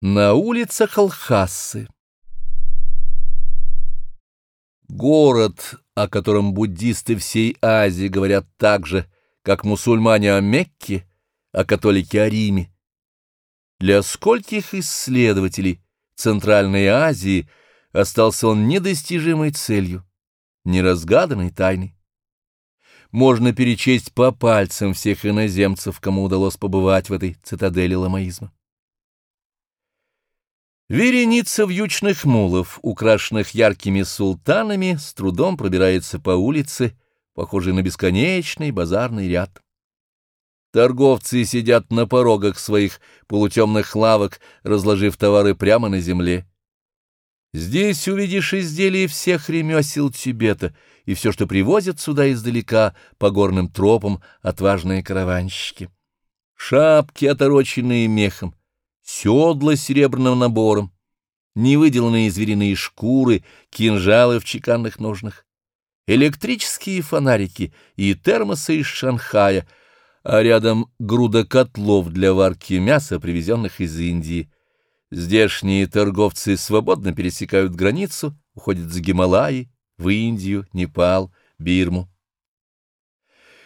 На улицах Алхасы. Город, о котором буддисты всей Азии говорят так же, как мусульмане о Мекке, а католики о Риме. Для скольких исследователей Центральной Азии остался он недостижимой целью, неразгаданной тайной. Можно перечесть по пальцам всех иноземцев, кому удалось побывать в этой цитадели ламаизма. Вереница вьючных мулов, украшенных яркими султанами, с трудом пробирается по улице, похожей на бесконечный базарный ряд. Торговцы сидят на порогах своих полутемных лавок, разложив товары прямо на земле. Здесь увидишь изделия всех ремесел Тибета и все, что привозят сюда издалека по горным тропам отважные караванщики. Шапки, отороченные мехом, седла с серебряным набором, невыделанные звериные шкуры, кинжалы в чеканных ножнах, электрические фонарики и термосы из Шанхая, а рядом груда котлов для варки мяса, привезенных из Индии. Здешние торговцы свободно пересекают границу, уходят за Гималаи, в Индию, Непал, Бирму.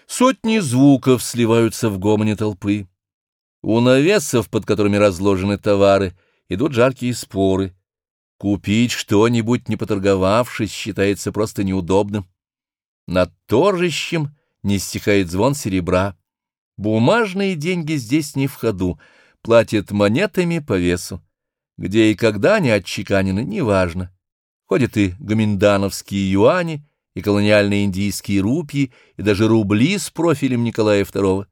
Сотни звуков сливаются в гомоне толпы. У навесов, под которыми разложены товары, идут жаркие споры. Купить что-нибудь, не поторговавшись, считается просто неудобным. Над торжищем не стихает звон серебра. Бумажные деньги здесь не в ходу, платят монетами по весу. Где и когда они отчеканены, неважно. Ходят и гоминдановские юани, и колониальные индийские рупии, и даже рубли с профилем Николая II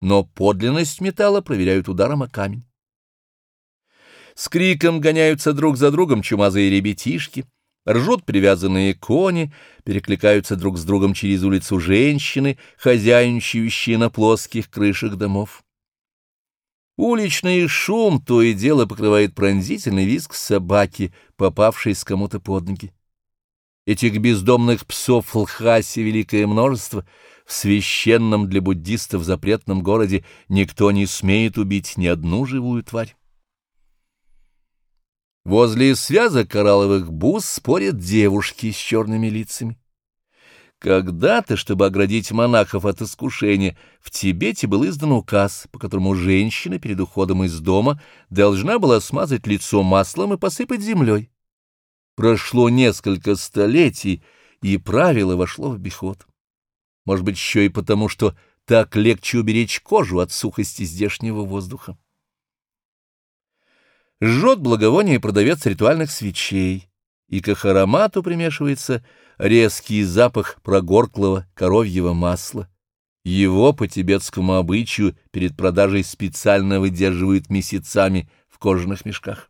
но подлинность металла проверяют ударом о камень. С криком гоняются друг за другом чумазые ребятишки, ржут привязанные кони, перекликаются друг с другом через улицу женщины, хозяйничающие на плоских крышах домов. Уличный шум то и дело покрывает пронзительный визг собаки, попавшей с кому-то под ноги. Этих бездомных псов в Лхасе великое множество — в священном для буддистов запретном городе никто не смеет убить ни одну живую тварь. Возле связок коралловых бус спорят девушки с черными лицами. Когда-то, чтобы оградить монахов от искушения, в Тибете был издан указ, по которому женщина перед уходом из дома должна была смазать лицо маслом и посыпать землей. Прошло несколько столетий, и правило вошло в обиход может быть, еще и потому, что так легче уберечь кожу от сухости здешнего воздуха. Жжет благовоние продавец ритуальных свечей, и к их аромату примешивается резкий запах прогорклого коровьего масла. Его по тибетскому обычаю перед продажей специально выдерживают месяцами в кожаных мешках.